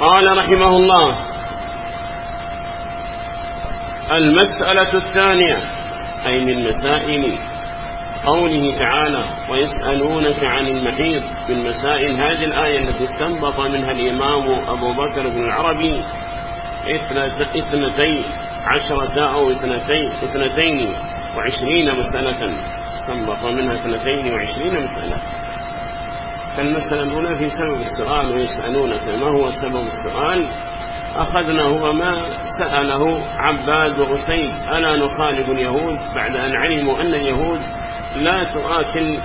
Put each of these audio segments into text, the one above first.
قال رحمه الله. المسألة الثانية أي من مسائل قوله تعالى ويسألونك عن المحيط. من مسائل هذه الآية التي استنبط منها الإمام أبو بكر بن العربي اثنتين عشرة أو اثنتين اثنتين وعشرين مسألة. استنبط منها اثنتين وعشرين مسألة. فالمسألة هنا في سبب السؤال ويسألونك ما هو سبب السؤال أخذنا هو ما سأله عباد وغسيل ألا نخالف اليهود؟ بعد أن علموا أن اليهود لا تؤكل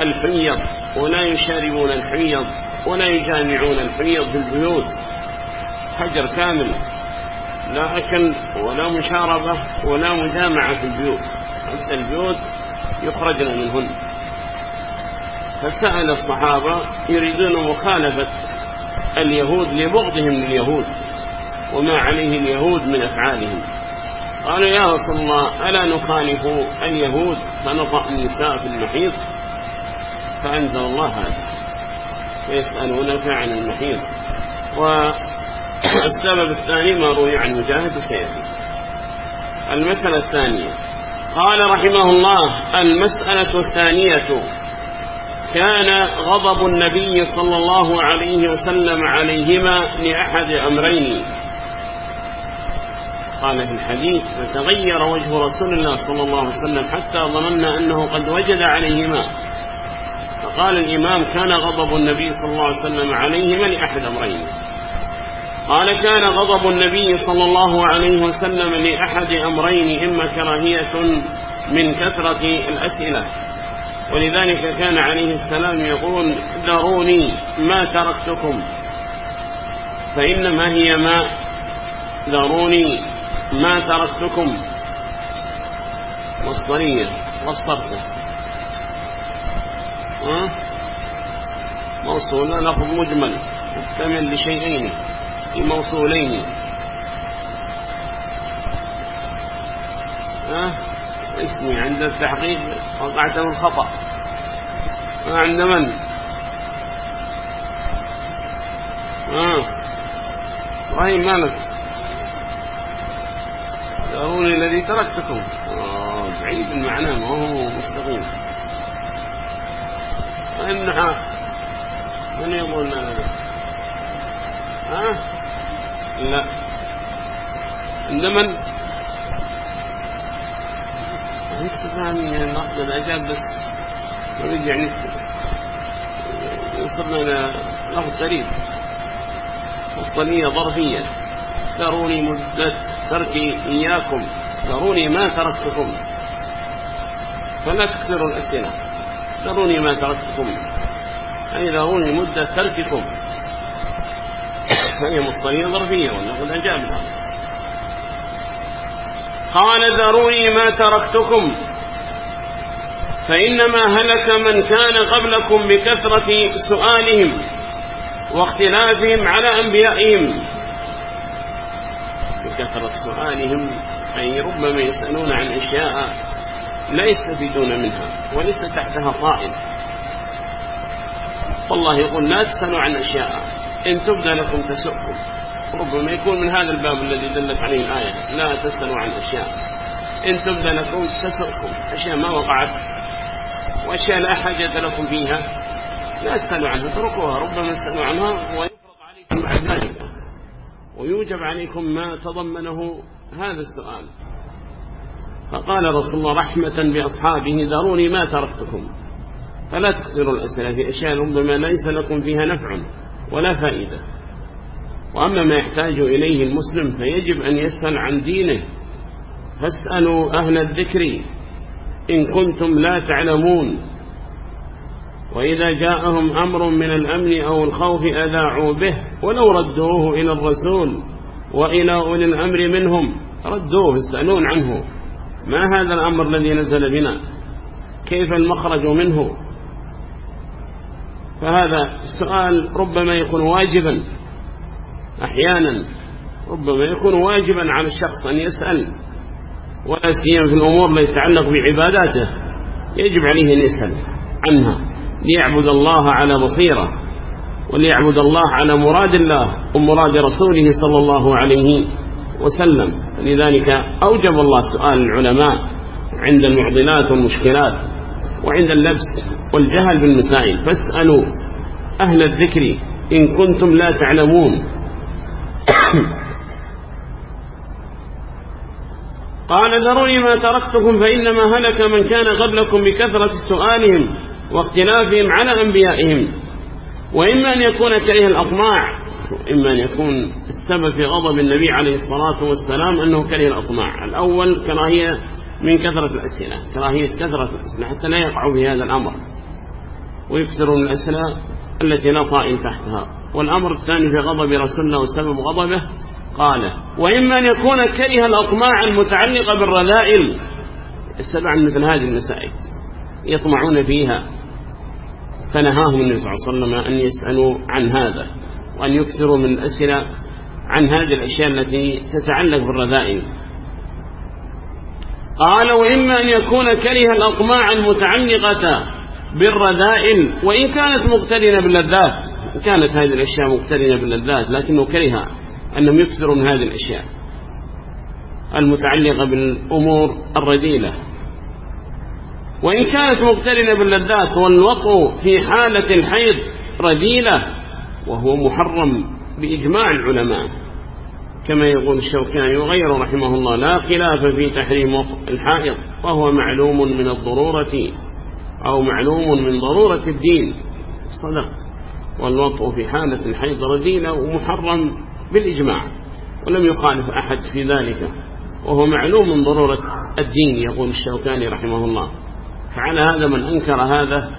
الحميض ولا يشاربون الحميض ولا يجامعون الحميض في البيوت حجر كامل لا أكل ولا مشاربة ولا مجامعة في البيوت. حتى البيوت يخرجنا منهن. فسأل الصحابة يريدون مخالفة اليهود لبغضهم لليهود وما عليه اليهود من أفعالهم. قالوا يا رسول الله ألا نخالف اليهود فنطأ النساء في المحيط؟ فأنزل الله هذا فيسألونك عن المحيط. والسبب الثاني ما روي عن مجاهد سيدي المسألة الثانية قال رحمه الله المسألة الثانية كان غضب النبي صلى الله عليه وسلم عليهما لأحد أمرين. قال في الحديث فتغير وجه رسول الله صلى الله عليه وسلم حتى ظننا أنه قد وجد عليهما. فقال الإمام كان غضب النبي صلى الله عليه وسلم عليهما لأحد أمرين. قال كان غضب النبي صلى الله عليه وسلم لأحد أمرين إما كراهية من كثرة الأسئلة. ولذلك كان عليه السلام يقول ذروني ما تركتكم فإنما هي ما ذروني ما تركتكم مصدرية مصدرته موصولة لفظ مجمل محتمل لشيئين لموصولين. ها؟ اسمي عند التحقيق وقعت من خطأ وعند من إبراهيم ما مالك ذروني الذي تركتكم. آه. بعيد المعنى ما هو مستقيم. وإن من يقول لنا ها؟ آه؟ لا. عند من؟ لسه ثاني يعني ناخذ العجاب بس نريد يعني وصلنا لفظ قريب وصلية ظرفية تروني مدة تركي إياكم تروني ما تركتكم فلا تكثروا الأسئلة تروني ما تركتكم أي ذروني مدة ترككم هي مصطلية ظرفية ونقول أجابها قال ذروني ما تركتكم. فإنما هلك من كان قبلكم بكثرة سؤالهم واختلافهم على أنبيائهم. بكثرة سؤالهم أي ربما يسألون عن أشياء لا يستفيدون منها وليس تحتها طائل. والله يقول لا تسألوا عن أشياء إن تبدى لكم تسؤكم. ربما يكون من هذا الباب الذي دلت عليه الآية. لا تسألوا عن أشياء. إن تبدأ لكم تسركم أشياء ما وقعت وأشياء لا حاجة لكم فيها. لا اسألوا عنها اتركوها. ربما اسألوا عنها ويفرض عليكم بعد ذلك. ويوجب عليكم ما تضمنه هذا السؤال. فقال رسول الله رحمة بأصحابه ذروني ما تركتكم. فلا تكثروا الأسئلة. في أشياء ربما ليس لكم فيها نفع ولا فائدة. وأما ما يحتاج إليه المسلم فيجب أن يسأل عن دينه. فاسألوا أهل الذكر إن كنتم لا تعلمون. وإذا جاءهم أمر من الأمن أو الخوف أذاعوا به ولو ردوه إلى الرسول وإلى أولي الأمر منهم. ردوه يسألون عنه. ما هذا الأمر الذي نزل بنا؟ كيف المخرج منه؟ فهذا السؤال ربما يكون واجبا. أحيانا ربما يكون واجبا على الشخص أن يسأل ولا سيما في الأمور التي تتعلق بعباداته يجب عليه أن يسأل عنها. ليعبد الله على بصيرة وليعبد الله على مراد الله ومراد رسوله صلى الله عليه وسلم. لذلك أوجب الله سؤال العلماء عند المعضلات والمشكلات وعند اللبس والجهل بالمسائل. فاسألوا أهل الذكر إن كنتم لا تعلمون. قال ذروني ما تركتكم فإنما هلك من كان قبلكم بكثرة سؤالهم واختلافهم على أنبيائهم وإما أن يكون كريه الأطماع وإما أن يكون السبب في غضب النبي عليه الصلاة والسلام أنه كريه الأطماع. الأول كراهية من كثرة الأسئلة كراهية كثرة الأسئلة حتى لا يقعوا في هذا الأمر ويكثروا من الأسئلة التي لا طائل تحتها والأمر الثاني في غضب رسولنا وسبب غضبه قال وإما أن يكون كره الأطماع المتعلقة بالرذائل. السبع عن مثل هذه المسائل يطمعون فيها. فنهاهم النبي صلى الله عليه وسلم أن يسألوا عن هذا وأن يكثروا من الأسئلة عن هذه الأشياء التي تتعلق بالرذائل. قال وإما أن يكون كره الأطماع المتعلقة بالرذائل وإن كانت مقترنة باللذات. كانت هذه الأشياء مقترنة باللذات لكنه كره أنهم يكثروا من هذه الأشياء. المتعلقة بالأمور الرذيلة. وإن كانت مقترنة باللذات والوطء في حالة الحيض رذيلة وهو محرم بإجماع العلماء. كما يقول الشوكاني وغير رحمه الله لا خلاف في تحريم الحائض وهو معلوم من الضرورة أو معلوم من ضرورة الدين. صدق. والوطء في حالة الحيض رجيلة ومحرم بالإجماع. ولم يخالف أحد في ذلك. وهو معلوم من ضرورة الدين يقول الشوكاني رحمه الله. فعلى هذا من أنكر هذا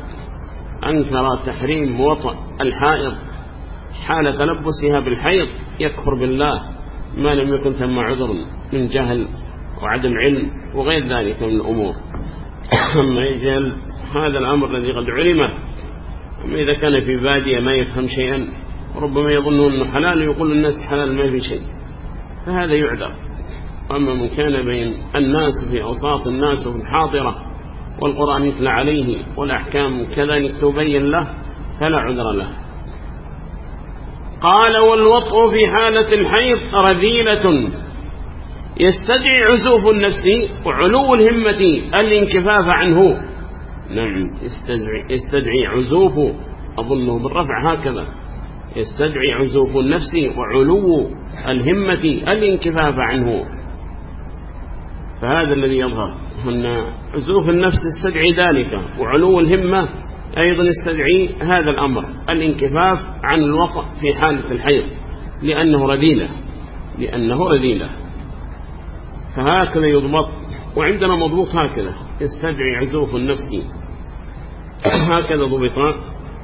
أنكر تحريم وطأ الحائض. حال تلبسها بالحيض يكفر بالله. ما لم يكن ثم عذر من جهل وعدم علم وغير ذلك من الأمور. أما يجهل هذا الأمر الذي قد علمه. أما إذا كان في بادية ما يفهم شيئا ربما يظن أنه حلال ويقول الناس حلال ما في شيء. فهذا يعذر. أما من كان بين الناس في أوساط الناس وفي الحاضرة والقرآن يتلى عليه والأحكام كذلك تبين له فلا عذر له. قال والوطء في حالة الحيض رذيلة. يستدعي عزوف النفس وعلو الهمة الانكفاف عنه. نعم. استدعي, عزوف أظنه بالرفع هكذا. يستدعي عزوف النفس وعلو الهمة الانكفاف عنه. فهذا الذي يظهر. أن عزوف النفس استدعي ذلك وعلو الهمة. أيضا استدعي هذا الأمر الانكفاف عن الوقع في حالة الحيض. لأنه رذيلة. لأنه رذيلة. فهكذا يضبط وعندنا مضبوط هكذا. يستدعي عزوف النفس. هكذا ضبطا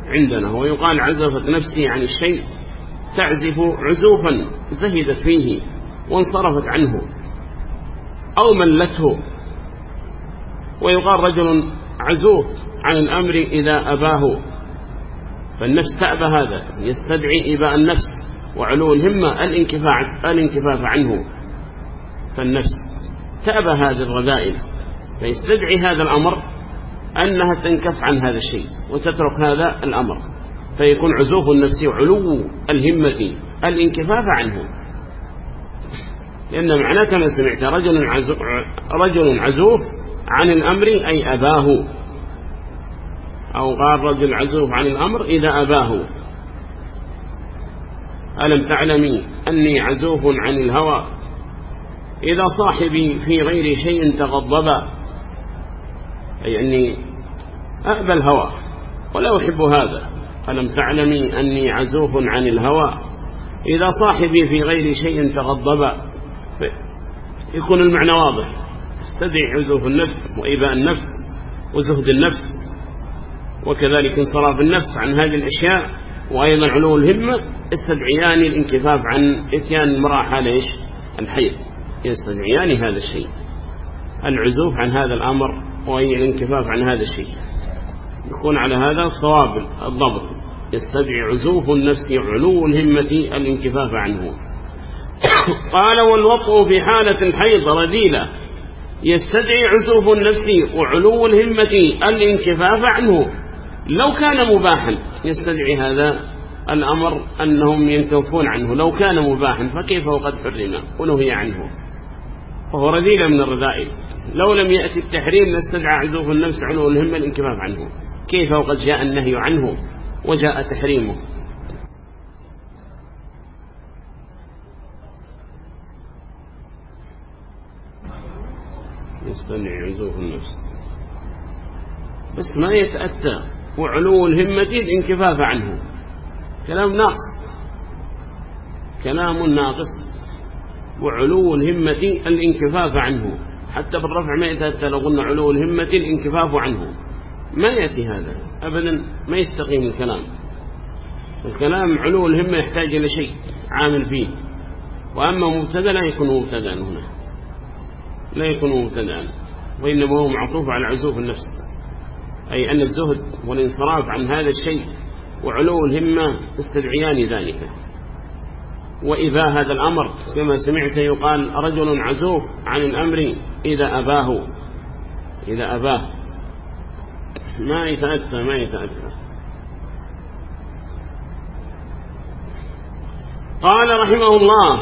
عندنا. ويقال عزفت نفسي عن الشيء. تعزف عزوفا زهدت فيه وانصرفت عنه أو ملته. ويقال رجل عزوف عن الأمر إذا أباه. فالنفس تأبى هذا. يستدعي إباء النفس وعلو الهمة الانكفاف عنه. فالنفس تأبى هذه الغبائل. فيستدعي هذا الأمر أنها تنكف عن هذا الشيء وتترك هذا الأمر. فيكون عزوف النفس وعلو الهمة الانكفاف عنه. لأن معنى كما سمعت رجل عزوف, رجل عزوف عن الأمر أي أباه. أو قال رجل عزوف عن الأمر إذا أباه. ألم تعلمي أني عزوف عن الهوى؟ إذا صاحبي في غير شيء تغضب. أي أني أأبى الهوى ولا أحب هذا. ألم تعلمي أني عزوف عن الهوى؟ إذا صاحبي في غير شيء تغضب. يكون المعنى واضح. استدعي عزوف النفس وإباء النفس وزهد النفس وكذلك انصراف النفس عن هذه الأشياء. وأيضا علو الهمة استدعيان الانكفاف عن إتيان مراحل إيش؟ الحيض. يستدعيان هذا الشيء. العزوف عن هذا الأمر والانكفاف عن هذا الشيء. يكون على هذا صواب الضبط. يستدعي عزوف النفس علو الهمة الانكفاف عنه. قال والوطء في حالة حيض رذيلة. يستدعي عزوف النفس وعلو الهمة الانكفاف عنه. لو كان مباحا يستدعي هذا الأمر أنهم ينكفون عنه. لو كان مباحا فكيف وقد حرم؟ ونهي عنه. وهو رذيلة من الرذائل. لو لم يأتي التحريم لاستدعى عزوه النفس عنه الهمة الانكفاف عنه. كيف وقد جاء النهي عنه وجاء تحريمه؟ يستنع عزوه النفس. بس ما يتأتى. وعلو الهمة الانكفاف عنه. كلام ناقص. كلام ناقص. وعلو الهمة الانكفاف عنه. حتى بالرفع ما يتلغن علو الهمة الانكفاف عنه. ما يأتي هذا؟ أبدا ما يستقيم الكلام. الكلام علو الهمة يحتاج إلى شيء عامل فيه. وأما مبتدأ لا يكون مبتدأ هنا. لا يكون مبتدأ. وإنما هو معطوف على عزوف النفس. أي أن الزهد والانصراف عن هذا الشيء وعلو الهمة استدعيان ذلك. وإذا هذا الأمر كما سمعت يقال رجل عزوف عن الأمر إذا أباه. إذا أباه. ما يتأتى ما يتأتى قال رحمه الله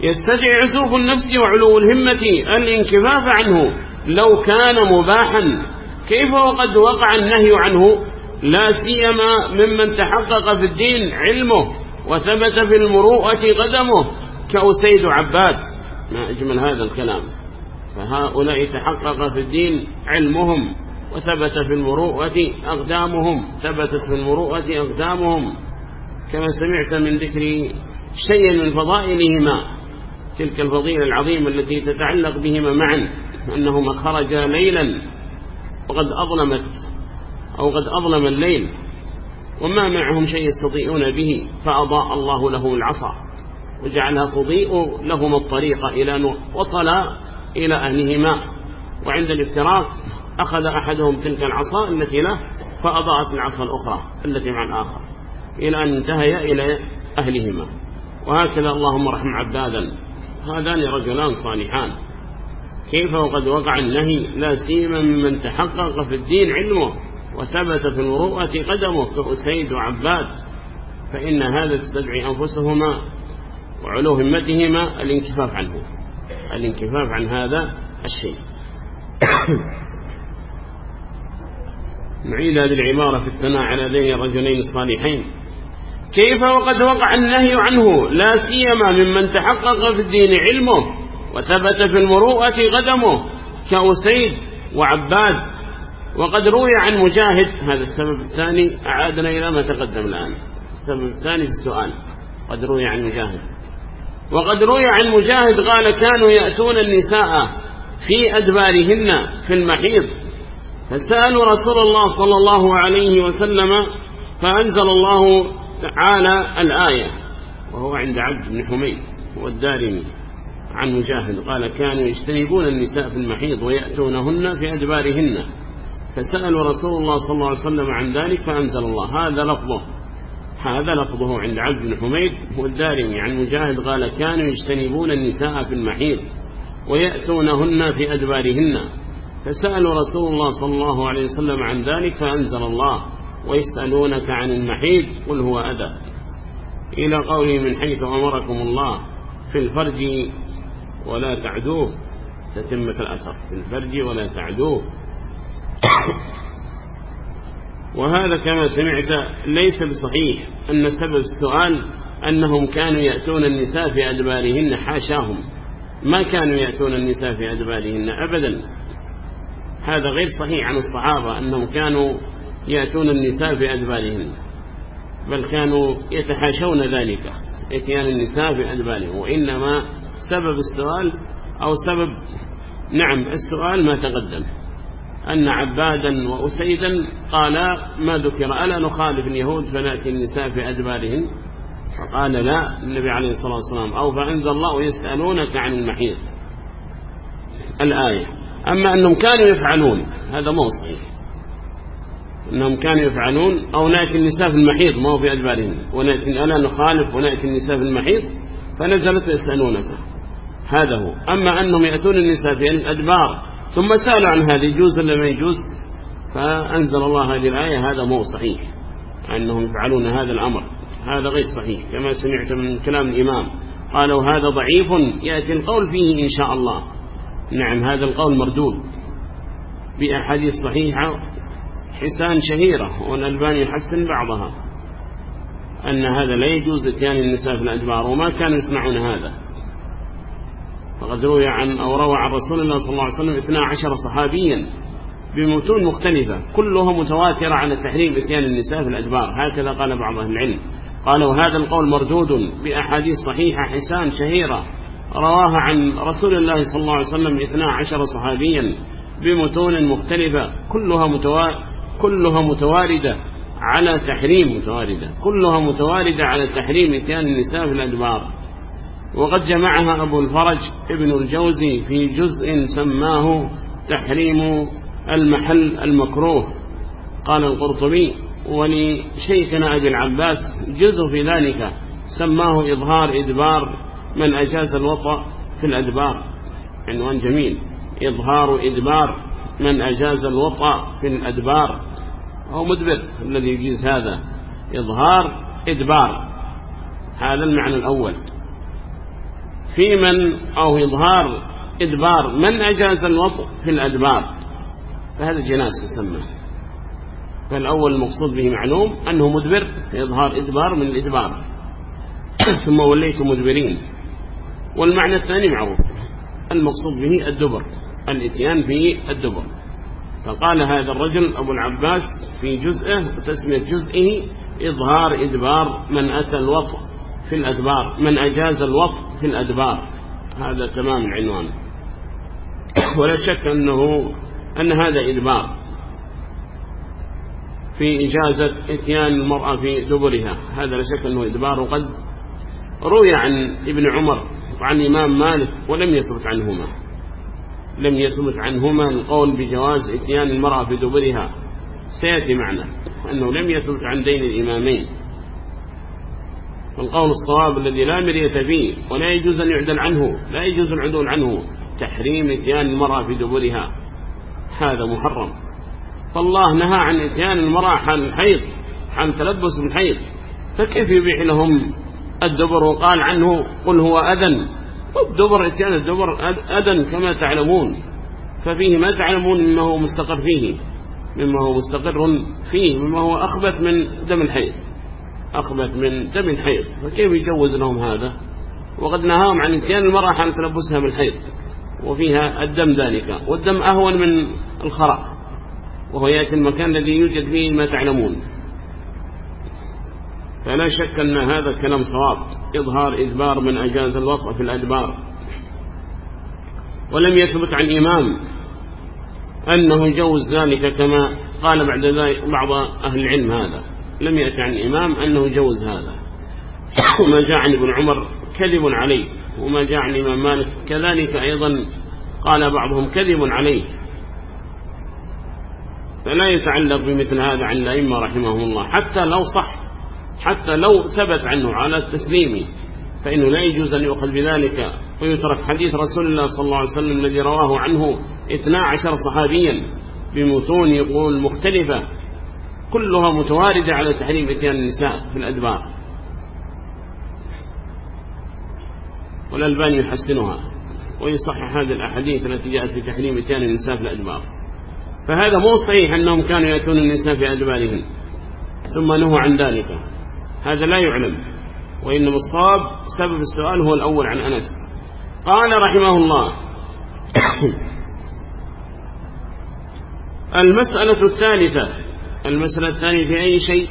يستدعي عزوف النفس وعلو الهمة الانكفاف عنه. لو كان مباحا. كيف وقد وقع النهي عنه؟ لا سيما ممن تحقق في الدين علمه. وثبت في المروءة قدمه كأسيد عباد. ما أجمل هذا الكلام. فهؤلاء تحقق في الدين علمهم وثبت في المروءة أقدامهم. ثبتت في المروءة أقدامهم. كما سمعت من ذكر شيء من فضائلهما. تلك الفضيلة العظيمة التي تتعلق بهما معا. أنهما خرجا ليلا. وقد أظلمت أو قد أظلم الليل. وما معهم شيء يستطيعون به فأضاء الله له العصا وجعلها تضيء لهما الطريق إلى أن وصلا إلى أهلهما وعند الافتراق أخذ أحدهم تلك العصا التي له فأضاءت العصا الأخرى التي مع الآخر إلى أن انتهيا إلى أهلهما وهكذا اللهم رحم عبادا هذان رجلان صالحان كيف وقد وقع النهي لا سيما ممن تحقق في الدين علمه وثبت في المروءة قدمه كأسيد وعباد فإن هذا تستدعي أنفسهما وعلو همتهما الانكفاف عنه. الانكفاف عن هذا الشيء. نعيد هذه العبارة في الثناء على ذين الرجلين الصالحين كيف وقد وقع النهي عنه؟ لا سيما ممن تحقق في الدين علمه وثبت في المروءة قدمه كأسيد وعباد وقد روي عن مجاهد. هذا السبب الثاني. أعادنا إلى ما تقدم الآن. السبب الثاني في السؤال. قد روي عن مجاهد. وقد روي عن مجاهد قال كانوا يأتون النساء في أدبارهن في المحيض. فسألوا رسول الله صلى الله عليه وسلم فأنزل الله تعالى الآية. وهو عند عبد بن حميد. والدارمي عن مجاهد قال كانوا يجتنبون النساء في المحيض ويأتونهن في أدبارهن. فسأل رسول الله صلى الله عليه وسلم عن ذلك فأنزل الله. هذا لفظه. هذا لفظه عند عبد بن حميد هو الدارمي. عن مجاهد قال كانوا يجتنبون النساء في المحيط ويأتونهن في أدبارهن. فسأل رسول الله صلى الله عليه وسلم عن ذلك فأنزل الله. ويسألونك عن المحيط قل هو أذى. إلى قوله من حيث أمركم الله في الفرج ولا تعدوه. تتمة الأثر. في الفرج ولا تعدوه. وهذا كما سمعت ليس بصحيح أن سبب السؤال أنهم كانوا يأتون النساء في أدبارهن حاشاهم. ما كانوا يأتون النساء في أدبارهن أبدا. هذا غير صحيح عن الصحابة أنهم كانوا يأتون النساء في أدبارهن بل كانوا يتحاشون ذلك إتيان النساء في أدبارهم وإنما سبب السؤال أو سبب نعم السؤال ما تقدم. أن عبادا وأسيدا قال ما ذكر ألا نخالف اليهود فنأتي النساء في أدبارهم؟ فقال لا النبي عليه الصلاة والسلام. أو فأنزل الله يسألونك عن المحيط. الآية. أما أنهم كانوا يفعلون هذا مو صحيح. أنهم كانوا يفعلون أو نأتي النساء في المحيط ما هو في أدبارهم. ونأتي ألا نخالف ونأتي النساء في المحيط؟ فنزلت يسألونك هذا هو. أما أنهم يأتون النساء في أدبار ثم سأل عن هذا يجوز ولا ما يجوز فأنزل الله هذه الآية هذا مو صحيح أنهم يفعلون هذا الأمر هذا غير صحيح. كما سمعت من كلام الإمام قالوا هذا ضعيف يأتي القول فيه إن شاء الله. نعم هذا القول مردود بأحاديث صحيحة حسان شهيرة والألباني يحسن بعضها أن هذا لا يجوز اتيان النساء في الأدبار وما كانوا يسمعون هذا. وقد روي عن أو روى عن رسول الله صلى الله عليه وسلم 12 صحابيا بمتون مختلفة كلها متواترة عن التحريم بإتيان النساء في الأدبار. هكذا قال بعض أهل العلم. قالوا هذا القول مردود بأحاديث صحيحة حسان شهيرة رواها عن رسول الله صلى الله عليه وسلم 12 صحابيا بمتون مختلفة. كلها متوا... كلها متواردة على تحريم متواردة. كلها متواردة على تحريم إتيان النساء في الأدبار. وقد جمعها أبو الفرج ابن الجوزي في جزء سماه تحريم المحل المكروه. قال القرطبي ولشيخنا أبي العباس جزء في ذلك سماه إظهار إدبار من أجاز الوطأ في الأدبار. عنوان جميل إظهار إدبار من أجاز الوطأ في الأدبار. هو مدبر الذي يجيز هذا إظهار إدبار. هذا المعنى الأول. في من أو إظهار إدبار من أجاز الوطء في الأدبار۔ فهذا جناس يسمى فالأول المقصود به معلوم أنه مدبر في إظهار إدبار من الإدبار۔ ثم وليت مدبرين والمعنى الثاني معروف المقصود به الدبر الاتيان في الدبر۔ فقال هذا الرجل أبو العباس في جزءه وتسمية جزئه إظهار إدبار من أتى الوطء في الأدبار. من أجاز الوقف في الأدبار. هذا تمام العنوان. ولا شك أنه أن هذا إدبار. في إجازة إتيان المرأة في دبرها. هذا لا شك أنه إدبار. وقد روي عن ابن عمر وعن إمام مالك ولم يثبت عنهما. لم يثبت عنهما القول بجواز إتيان المرأة في دبرها. سيأتي معنا أنه لم يثبت عن دين الإمامين. والقول الصواب الذي لا مرية فيه ولا يجوز أن يعدل عنه لا يجوز العدول عنه. تحريم اتيان المرأة في دبرها. هذا محرم. فالله نهى عن اتيان المرأة حال الحيض حال تلبس الحيض فكيف يبيح لهم الدبر وقال عنه قل هو أذن؟ والدبر اتيان الدبر أذن كما تعلمون. ففيه ما تعلمون مما هو مستقر فيه. مما هو مستقر فيه مما هو أخبث من دم الحيض. أخذت من دم الحيض. فكيف يجوز لهم هذا؟ وقد نهاهم عن امتيان المرأة حال تلبسها بالحيض وفيها الدم ذلك. والدم أهون من الخراء. وهو يأتي المكان الذي يوجد فيه ما تعلمون. فلا شك أن هذا الكلام صواب. إظهار إذبار من أجاز الوقع في الأدبار. ولم يثبت عن إمام أنه جوز ذلك كما قال بعد ذلك بعض أهل العلم هذا. لم يأتي عن الإمام أنه جوز هذا. وما جاء عن ابن عمر كذب عليه وما جاء عن الإمام مالك كذلك أيضا قال بعضهم كذب عليه. فلا يتعلق بمثل هذا عن الأئمة رحمه الله. حتى لو صح حتى لو ثبت عنه على التسليم فإنه لا يجوز أن يؤخذ بذلك. ويترك حديث رسول الله صلى الله عليه وسلم الذي رواه عنه 12 صحابيا بمتون يقول مختلفة. كلها متواردة على تحريم إتيان النساء في الأدبار. والألبان يحسنها ويصحح هذه الأحاديث التي جاءت في تحريم إتيان النساء في الأدبار. فهذا مو صحيح أنهم كانوا يأتون النساء في أدبارهم. ثم نهوا عن ذلك. هذا لا يعلم. وإنما مصاب سبب السؤال هو الأول عن أنس. قال رحمه الله المسألة الثالثة. المسألة الثانية في أي شيء؟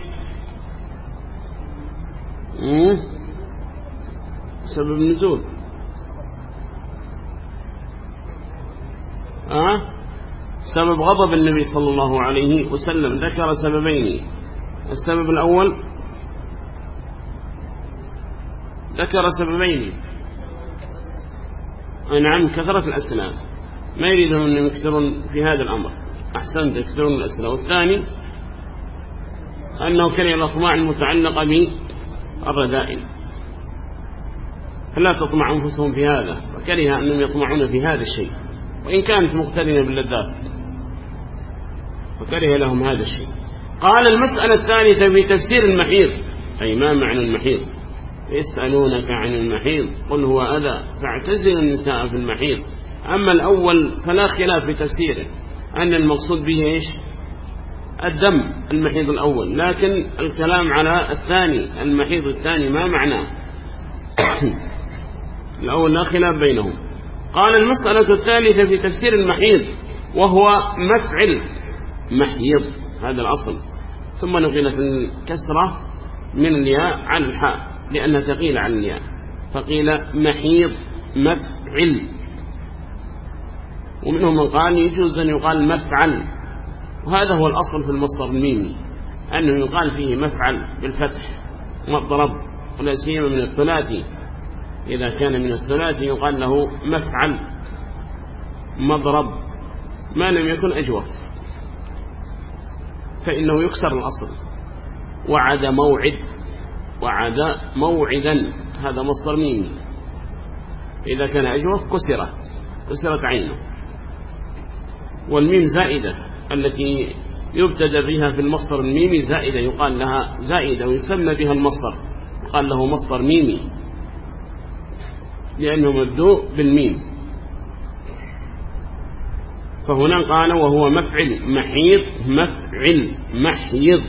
إيه؟ سبب نزول. أه؟ سبب غضب النبي صلى الله عليه وسلم. ذكر سببين. السبب الأول ذكر سببين. نعم كثرة الأسلام ما يريدهم أن يكثرون في هذا الأمر. أحسنت يكثرون الأسلام والثاني أنه كره الأطماع المتعلقة بالرذائل فلا تطمع أنفسهم في هذا وكره أنهم يطمعون في هذا الشيء وإن كانت مقترنة باللذات فكره لهم هذا الشيء. قال المسألة الثالثة في تفسير المحيض أي ما معنى المحيض؟ يسألونك عن المحيض قل هو أذى فاعتزل النساء في المحيض. أما الأول فلا خلاف في تفسيره أن المقصود به إيش؟ الدم المحيض الأول. لكن الكلام على الثاني المحيض الثاني ما معناه. الأول لا خلاف بينهم. قال المسألة الثالثة في تفسير المحيض وهو مفعل محيض هذا الأصل. ثم نقلت الكسرة من الياء عن الحاء لأنها ثقيلة عن الياء. فقيل محيض مفعل. ومنهم من قال يجوز أن يقال مفعل. وهذا هو الأصل في المصدر الميمي أنه يقال فيه مفعل بالفتح مضرب ولا سيما من الثلاثي. إذا كان من الثلاثي يقال له مفعل مضرب ما لم يكن أجوف. فإنه يكسر الأصل. وعد موعد وعد موعدا هذا مصدر ميمي إذا كان أجوف كسرة كسرت عينه. والميم زائدة. التي يبتدى بها في المصدر الميمي زائدة يقال لها زائدة ويسمى بها المصدر. يقال له مصدر ميمي. لأنه مبدوء بالميم. فهنا قال وهو مفعل محيط مفعل محيض.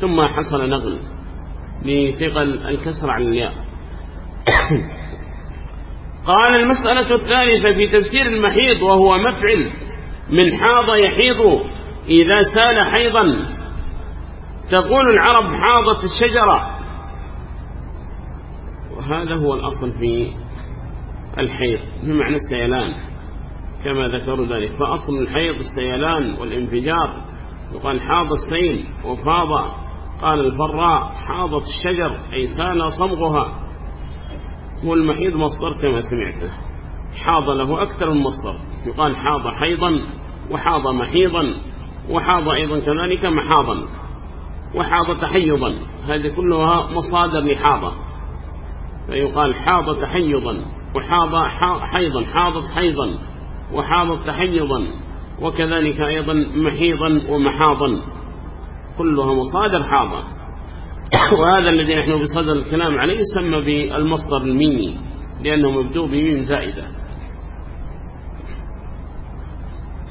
ثم حصل نقل لثقل الكسر عن الياء. قال المسألة الثالثة في تفسير المحيط وهو مفعل من حاض يحيض إذا سال حيضا. تقول العرب حاضت الشجرة. وهذا هو الأصل في الحيض بمعنى السيلان كما ذكروا ذلك. فأصل الحيض السيلان والانفجار. وقال حاض السيل وفاض قال الفراء حاضت الشجر أي سال صمغها. والمحيض مصدر كما سمعته حاض له أكثر من مصدر. يقال حاض حيضا وحاض محيضا وحاض أيضا كذلك محاضا وحاض تحيضا. هذه كلها مصادر لحاضة. فيقال حاض تحيضا وحاض حيضا حاضت حيضا وحاضت تحيضا وكذلك أيضا محيضا ومحاضا. كلها مصادر حاضة. وهذا الذي نحن بصدر الكلام عليه يسمى بالمصدر الميمي لأنه مبدوء بميم زائدة.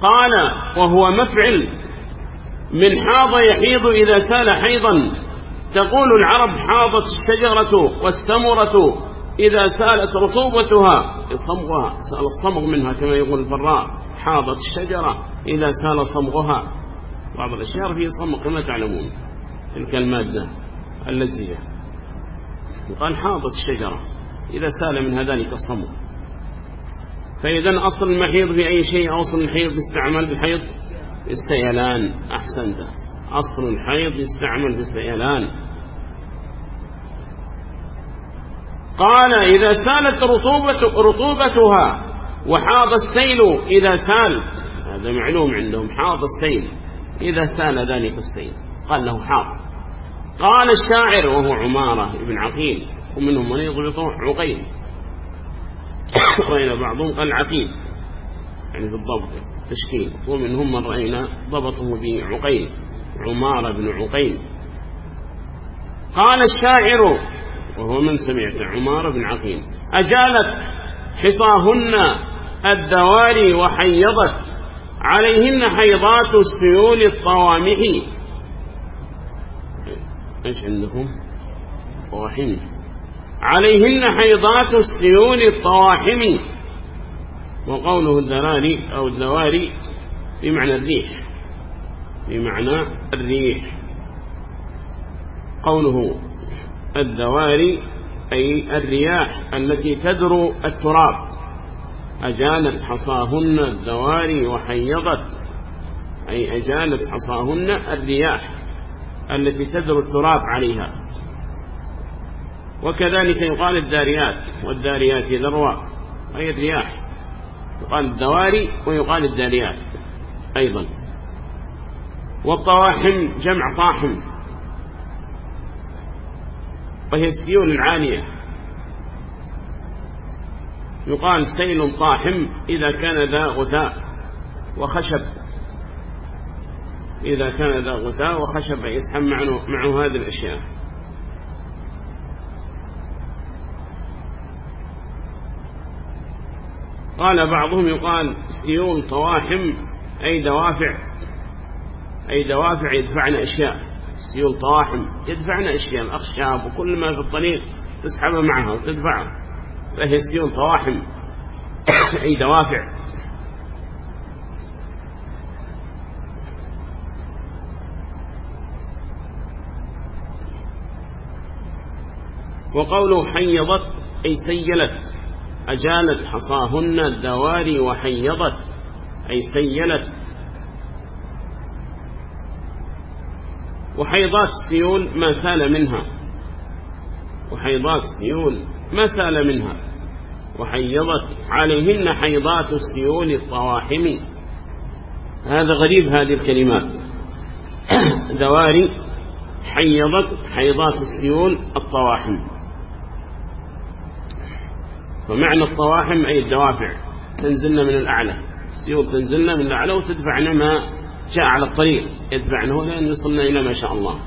قال وهو مفعل. من حاض يحيض إذا سال حيضا. تقول العرب حاضت الشجرة واستمرة إذا سالت رطوبتها. صمغها سأل الصمغ منها كما يقول البراء. حاضت الشجرة إذا سال صمغها. بعض الأشياء فيه صمغ كما تعلمون. تلك المادة اللزية. وقال حاضت الشجرة إذا سال منها ذلك الصمغ. فإذا أصل المحيط بأي شيء أصل الحيض يستعمل بحيض السيلان أحسنت أصل الحيض يستعمل بالسيلان قال إذا سالت رطوبتها وحاض السيل إذا سال. هذا معلوم عندهم. حاض السيل. إذا سال ذلك السيل. قال له حاض. قال الشاعر وهو عمارة بن عقيل. ومنهم من يضبطه عقيل. رأينا بعضهم العقيل يعني بالضبط. تشكيل. ومنهم من رأينا ضبطه بعقيل عمار بن عقيل. قال الشاعر وهو من سمعت عمار بن عقيل أجالت حصاهن الدواري وحيضت. عليهن حيضات السيول الطوامح. إيش عندكم؟ طواحين عليهن حيضات السيون الطواحم وقوله الدراري أو الدواري بمعنى الريح. بمعنى الريح. قوله الدواري أي الرياح التي تدرو التراب. أجالت حصاهن الدواري وحيضت. أي أجالت حصاهن الرياح التي تدر التراب عليها. وكذلك يقال الداريات والداريات ذروا وهي الرياح. يقال الذواري ويقال الذاريات أيضا. والطواحم جمع طاحم. وهي السيول العالية. يقال سيل طاحم إذا كان ذا غثاء وخشب. إذا كان ذا غثاء وخشب يسحب معه, معه هذه الأشياء. قال بعضهم يقال سيول طواحم أي دوافع أي دوافع يدفعن أشياء. سيول طواحم يدفعن أشياء الأخشاب وكل ما في الطريق تسحبه معها وتدفعه. فهي سيول طواحم أي دوافع. وقوله حيضت أي سيلت. أجالت حصاهن الذواري وحيضت أي سيلت. وحيضات السيول ما سال منها. وحيضات السيول ما سال منها. وحيضت عليهن حيضات السيول الطواحم هذا غريب هذه الكلمات. ذواري حيضت حيضات السيول الطواحم فمعنى الطواحم أي الدوافع. تنزلنا من الأعلى. السيول تنزلنا من الأعلى وتدفعنا ما جاء على الطريق. يدفعنه لأن وصلنا إلى ما شاء الله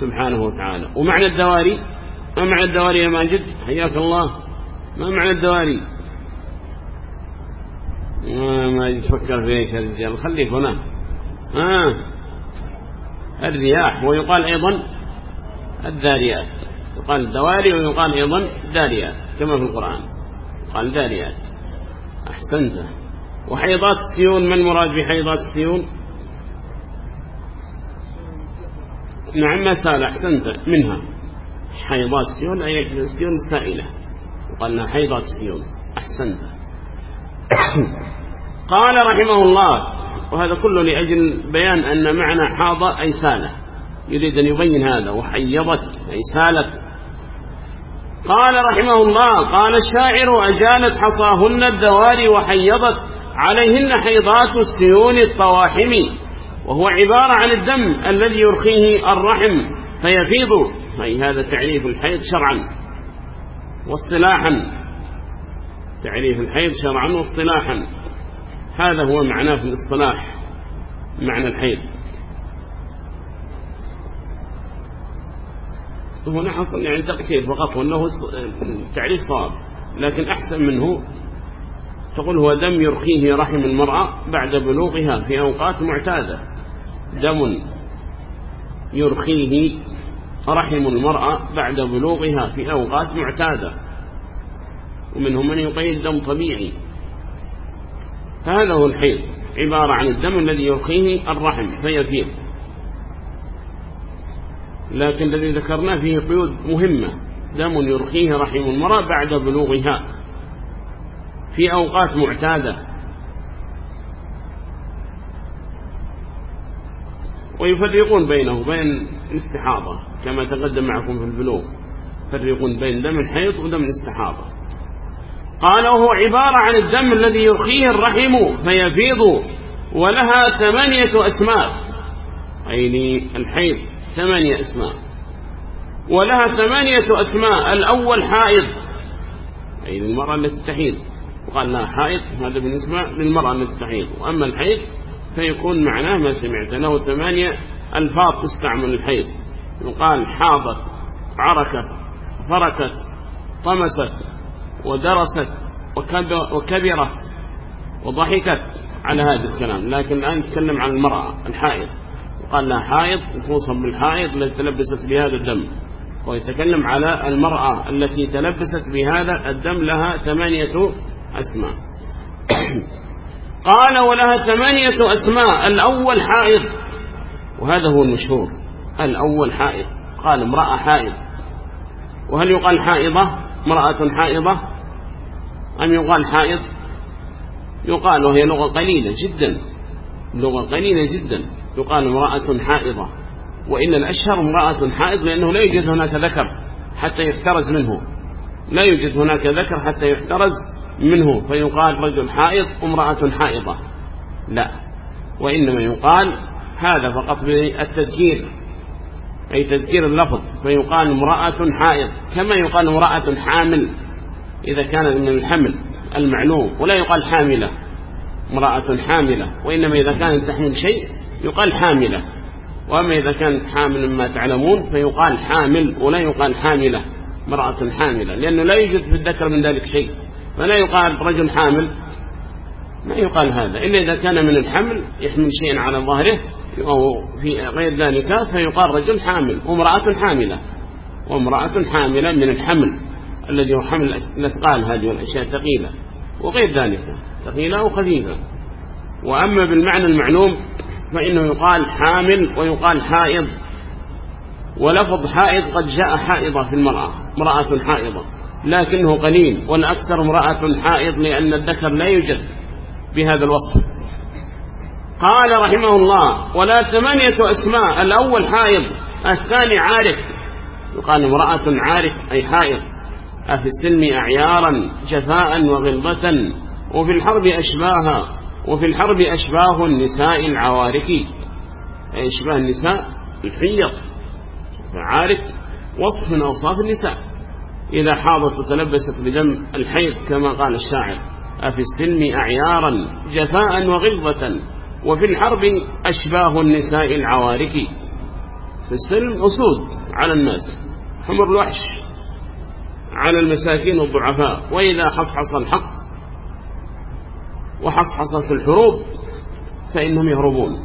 سبحانه وتعالى. ومعنى الدواري؟ ما معنى الدواري يا ماجد؟ حياك الله. ما معنى الدواري؟ ما يفكر في إيش الرجال خليك هنا. ها؟ الرياح. ويقال أيضا الذاريات. يقال الذواري ويقال أيضا الذاريات كما في القرآن. قال والذاريات أحسنت وحيضات السيول ما المراد بحيضات السيول؟ نعم ما سال أحسنت منها حيضات السيول أي السيول السائلة. وقالنا حيضات السيول. أحسنت قال رحمه الله وهذا كله لأجل بيان أن معنى حاض أي سالة. يريد أن يبين هذا. وحيضت أي سالت. قال رحمه الله قال الشاعر أجالت حصاهن الدواري وحيضت عليهن حيضات السيون الطواحم وهو عبارة عن الدم الذي يرخيه الرحم فيفيض. أي هذا تعريف الحيض شرعا واصطلاحا. تعريف الحيض شرعا واصطلاحا. هذا هو معناه في الاصطلاح معنى الحيض. هنا حصل يعني تقتيل فقط وأنه تعريف صواب لكن أحسن منه. تقول هو دم يرخيه رحم المرأة بعد بلوغها في أوقات معتادة. دم يرخيه رحم المرأة بعد بلوغها في أوقات معتادة. ومنهم من يقيد دم طبيعي. فهذا هو الحيض عبارة عن الدم الذي يرخيه الرحم فيفيض. لكن الذي ذكرناه فيه قيود مهمة دم يرخيه رحم المرأة بعد بلوغها. في أوقات معتادة. ويفرقون بينه وبين الاستحاضة كما تقدم معكم في البلوغ. يفرقون بين دم الحيض ودم الاستحاضة. قال وهو عبارة عن الدم الذي يرخيه الرحم فيفيض ولها ثمانية أسماء أي الحيض ثمانية أسماء. ولها ثمانية أسماء. الأول حائض. أي للمرأة التي تحيض. وقال لها حائض هذا بالنسبة للمرأة التي تحيض. وأما الحيض فيكون معناه ما سمعت له ثمانية ألفاظ تستعمل الحيض. يقال حاضت عركت فركت طمست ودرست وكبرت وضحكت. على هذا الكلام. لكن الآن نتكلم عن المرأة الحائض. قال لها حائض وتوصف بالحائض التي تلبست بهذا الدم. ويتكلم على المرأة التي تلبست بهذا الدم لها ثمانية أسماء. قال ولها ثمانية أسماء الأول حائض. وهذا هو المشهور الأول حائض. قال امرأة حائض. وهل يقال حائضة؟ امرأة حائضة؟ أم يقال حائض؟ يقال وهي لغة قليلة جدا. لغة قليلة جدا. يقال امرأة حائضة وإن الأشهر امرأة حائض لأنه لا يوجد هناك ذكر حتى يحترز منه لا يوجد هناك ذكر حتى يحترز منه فيقال رجل حائض امرأة حائضة لا وإنما يقال هذا فقط بالتذكير أي تذكير اللفظ فيقال امرأة حائض كما يقال امرأة حامل إذا كان من الحمل المعلوم ولا يقال حاملة امرأة حاملة وإنما إذا كانت تحمل شيء يقال حاملة. وأما إذا كانت حامل مما تعلمون فيقال حامل ولا يقال حاملة مرأة حاملة لأنه لا يوجد في الذكر من ذلك شيء. فلا يقال رجل حامل ما يقال هذا. إلا إذا كان من الحمل يحمل شيئا على ظهره أو في غير ذلك فيقال رجل حامل وامرأة حاملة. وامرأة حاملة من الحمل الذي هو حمل الأثقال هذه الأشياء ثقيلة وغير ذلك ثقيلة وخفيفة وأما بالمعنى المعلوم فإنه يقال حامل ويقال حائض. ولفظ حائض قد جاء حائضة في المرأة امرأة حائضة لكنه قليل والأكثر امرأة حائض لأن الذكر لا يوجد بهذا الوصف. قال رحمه الله ولا ثمانية أسماء الأول حائض الثاني عارف. يقال امرأة عارف أي حائض. أفي السلم أعيارا جفاء وغلظة وفي الحرب أشباها. وفي الحرب أشباه النساء العواركي أي أشباه النساء الحيض. عارك وصف من أوصاف النساء. إذا حاضت وتلبست بدم الحيض كما قال الشاعر. أفي السلم أعيارا جفاء وغلظة. وفي الحرب أشباه النساء العوارك. في السلم أسود على الناس. حمر الوحش على المساكين والضعفاء. وإذا حصحص الحق وحصحصة الحروب فإنهم يهربون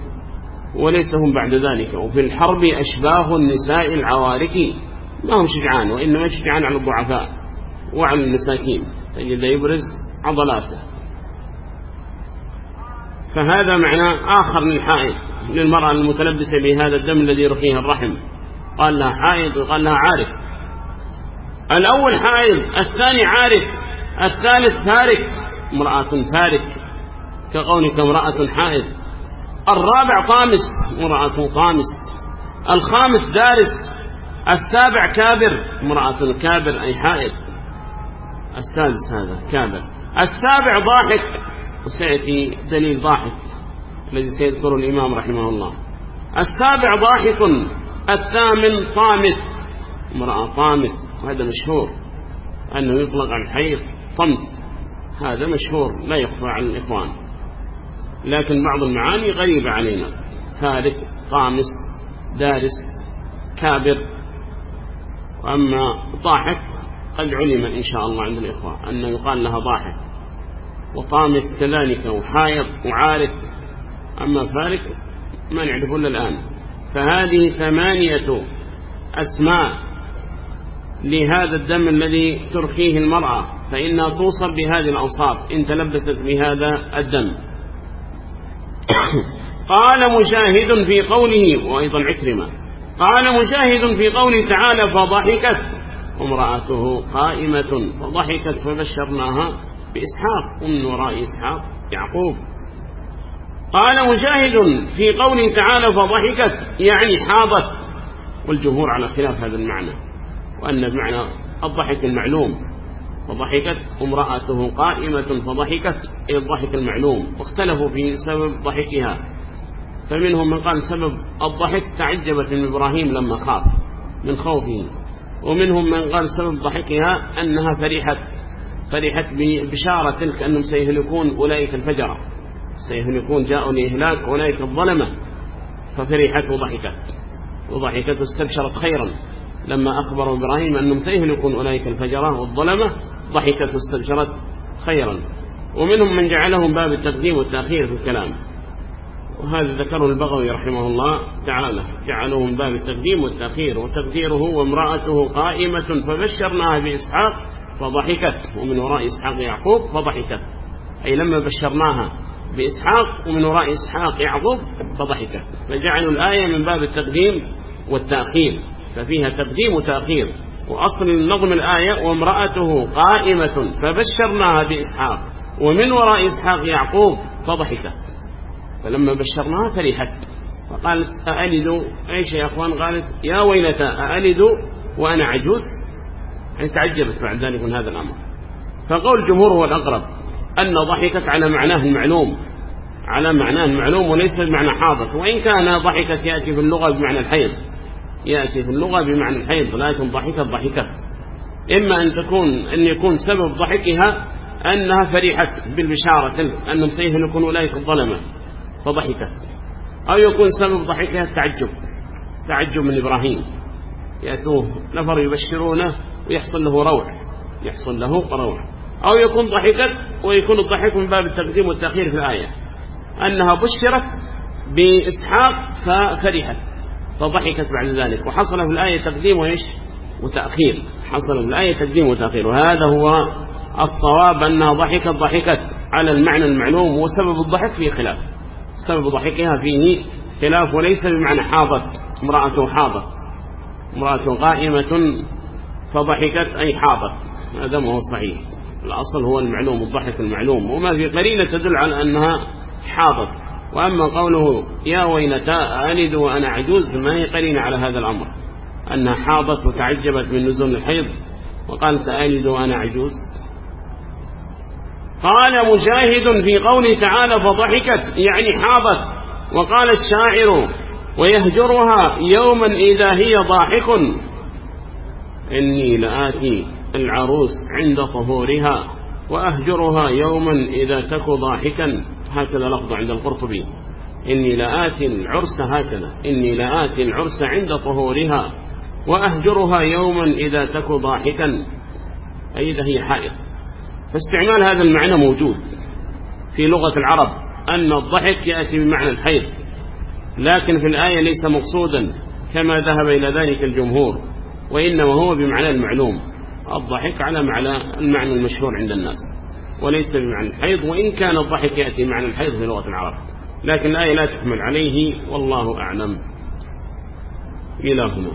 وليس هم بعد ذلك وفي الحرب أشباه النساء العوارك ما هم شجعان وإنما شجعان على الضعفاء وعلى المساكين تجد يبرز عضلاته فهذا معنى آخر للحائط للمرأة المتلبسة بهذا الدم الذي يرقيه الرحم قال لها حائط وقال لها عارف الأول حائط الثاني عارف الثالث فارك امرأة فارق كقولك امرأة حائض. الرابع طامس امرأة طامس الخامس دارس. السابع كابر امرأة كابر أي حائض. السادس هذا كابر. السابع ضاحك وسيأتي دليل ضاحك الذي سيذكره الإمام رحمه الله. السابع ضاحك الثامن طامت امرأة طامت وهذا مشهور أنه يطلق على الحيض طمت هذا مشهور لا يخفى عن الإخوان. لكن بعض المعاني غريبة علينا. ثالث قامس دارس كابر. وأما ضاحك قد علم إن شاء الله عند الإخوة أن يقال لها ضاحك. وقامس كذلك وحايض وعارك. أما فارك ما نعرفه إلا الآن. فهذه ثمانية أسماء لهذا الدم الذي ترخيه المرأة فإنها توصب بهذه الأوصاف. إن تلبست بهذا الدم. قال مشاهد في قوله وأيضا عكرمة قال مشاهد في قوله تعالى فضحكت امرأته قائمة. فضحكت فبشرناها بإسحاق من وراء إسحاق يعقوب. قال مشاهد في قوله تعالى فضحكت يعني حاضت. والجمهور على خلاف هذا المعنى. وأن بمعنى الضحك المعلوم فضحكت امرأته قائمة فضحكت أي الضحك المعلوم واختلفوا في سبب ضحكها. فمنهم من قال سبب الضحك تعجبت من إبراهيم لما خاف من خوفه ومنهم من قال سبب ضحكها أنها فرحت فرحت ببشارة تلك أنهم سيهلكون أولئك الفجرة سيهلكون جاءوا لإهلاك أولئك الظلمة ففرحت وضحكت وضحكت واستبشرت خيرا. لما أخبر إبراهيم أنهم سيهلكون أولئك الفجرة والظلمة ضحكت واستبشرت خيرا. ومنهم من جعلهم باب التقديم والتأخير في الكلام. وهذا ذكره البغوي رحمه الله تعالى. جعلوه من باب التقديم والتأخير وتقديره وامرأته قائمة فبشرناها بإسحاق فضحكت. ومن وراء إسحاق يعقوب فضحكت. أي لما بشرناها بإسحاق ومن وراء إسحاق يعقوب فضحكت. فجعلوا الآية من باب التقديم والتأخير. ففيها تقديم وتأخير. وأصل النظم الآية وامرأته قائمة فبشرناها بإسحاق. ومن وراء إسحاق يعقوب فضحك فلما بشرناها فرحت. فقالت أألد؟ أيش يا أخوان؟ قالت يا ويلتا أألد وأنا عجوز؟ يعني تعجبت بعد ذلك من هذا الأمر. فقول الجمهور هو الأقرب. أن ضحكت على معناه المعلوم. على معناه المعلوم وليس بمعنى حاضر. وإن كان ضحكت يأتي في اللغة بمعنى الحيض. يأتي في اللغة بمعنى الحيض لكن ضحكة ضحكة إما أن تكون أن يكون سبب ضحكها أنها فرحت بالبشارة أنهم سيهلكون أولئك الظلمة فضحكت أو يكون سبب ضحكها التعجب تعجب من إبراهيم. يأتوه نفر يبشرونه ويحصل له روع يحصل له روع أو يكون ضحكت ويكون الضحك من باب التقديم والتأخير في الآية. أنها بشرت بإسحاق ففرحت. فضحكت بعد ذلك. وحصل في الآية تقديم وإيش؟ وتأخير. حصل في الآية تقديم وتأخير. وهذا هو الصواب أنها ضحكت ضحكت على المعنى المعلوم وسبب الضحك فيه خلاف. سبب ضحكها فيه خلاف وليس بمعنى حاضت. امرأة حاضت. امرأة قائمة فضحكت أي حاضت. هذا ما هو صحيح. الأصل هو المعلوم الضحك المعلوم. وما في قرينة تدل على أنها حاضت. وأما قوله يا ويلتا ألد وأنا عجوز ما هي قليل على هذا الأمر؟ أنها حاضت وتعجبت من نزول الحيض وقالت ألد وأنا عجوز. قال مجاهد في قوله تعالى فضحكت يعني حاضت وقال الشاعر ويهجرها يوما إذا هي ضاحك. إني لآتي العروس عند طهورها. وأهجرها يوما إذا تك ضاحكا. هكذا لفظ عند القرطبي. إني لآتي العرس هكذا. إني لآتي العرس عند طهورها. وأهجرها يوما إذا تك ضاحكا. أي إذا هي حائط. فاستعمال هذا المعنى موجود في لغة العرب. أن الضحك يأتي بمعنى الحيض. لكن في الآية ليس مقصودا. كما ذهب إلى ذلك الجمهور. وإنما هو بمعنى المعلوم. الضحك على معنى المعنى المشهور عند الناس وليس بمعنى الحيض وإن كان الضحك يأتي معنى الحيض في لغة العرب. لكن الآية لا تحمل عليه والله أعلم. إلهنا.